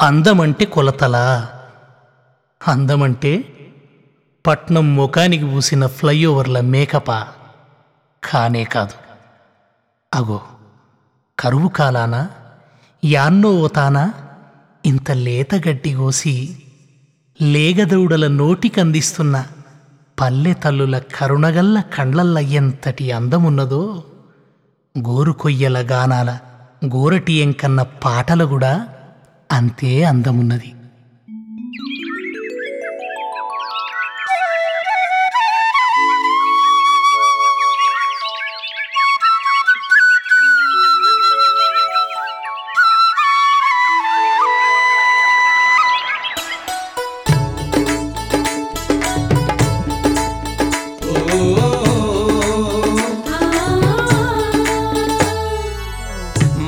అందమంటే కొలతలా. అందమంటే పట్నం ముఖానికి పూసిన ఫ్లైఓవర్ల మేకపా. కానే కాదు. అగో కరువు కాలాన? యాన్నో ఓతానా? ఇంత లేత గడ్డి కోసి లేగదౌడల నోటికందిస్తున్న పల్లె తల్లుల కరుణగల్ల కండ్లల్ల ఎంతటి అందమున్నదో? గోరు కొయ్యల గానాల గోరటి ఎంకన్న పాటలు కూడా అంతే అందమున్నది.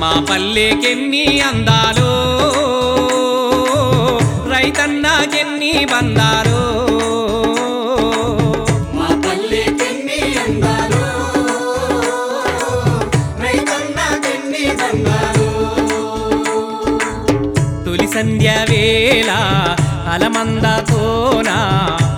మా పల్లెకెన్ని అందాలు దండాలు తొలి సంధ్య వేళ అలమందతోనా తొలి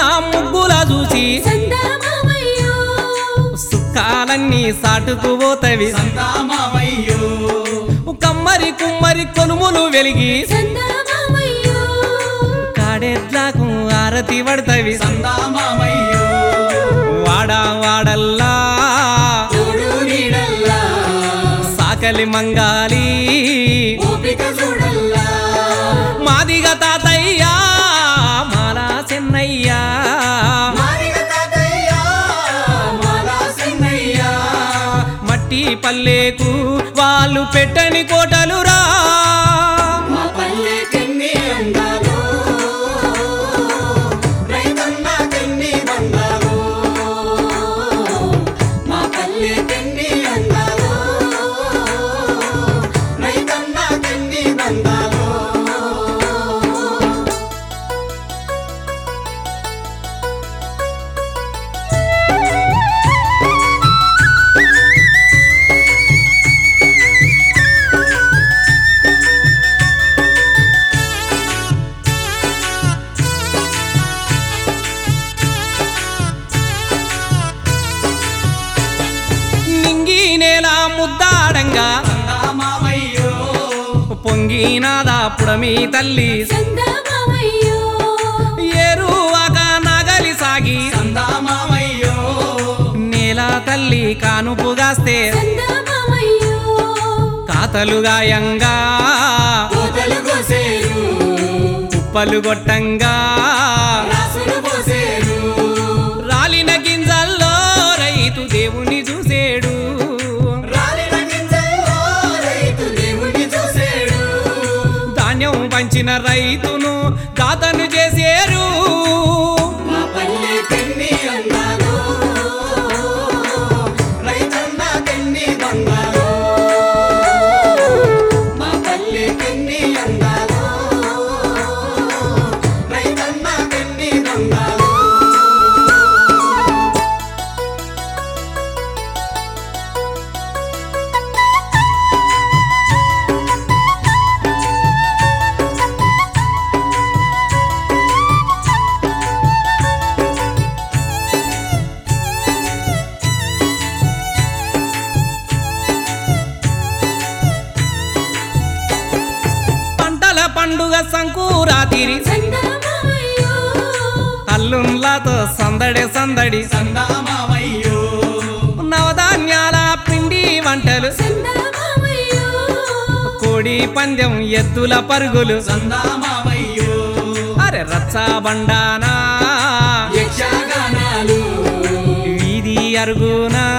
సక్కానైనా ముగ్గుల చూసి సుక్కాలన్నీ సాటుకుపోతవి కమ్మరి కుమ్మరి కొనుములు వెలిగి కాడెట్లకు ఆరతి పడతవి. వాడా వాడల్లా. సాకలి మంగాలి. పల్లెకు వాళ్ళు పెట్టని కోటలు పొంగినాదా పుడమి తల్లి. ఏరువాక నగలి సాగి. నేల తల్లి కానుపుగాస్తే సందామామయ్యో. కాతలు గాయంగా కోతలు కోసేరు. కుప్పలు గొట్టంగా. రైతు పండుగ సంకురాతిరి. సందామామయ్యో. అల్లుండ్లతో సందడి సందడి. సందామామయ్యో. నవధాన్యాల పిండి వంటలు. కోడి పందెం ఎద్దుల పరుగులు. సందామామయ్యో. అరే రచ్చా బండానా. యక్షగానాలు. వీధి అరుగునా.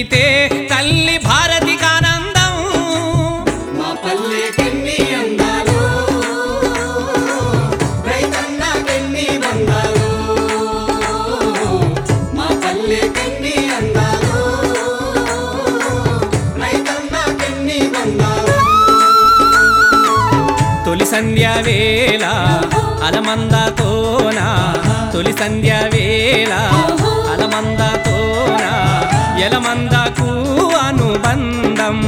నవ్వితే తల్లి భారతి కానందం మా పల్లెకెన్ని అందాలు రైతన్నకెన్ని బంధాలు మా పల్లెకెన్ని అందాలు బంధాలు తొలి సంధ్య వేళ తొలి సంధ్య అనుబంధం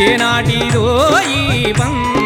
ఏనాటిదో ఈ బంధం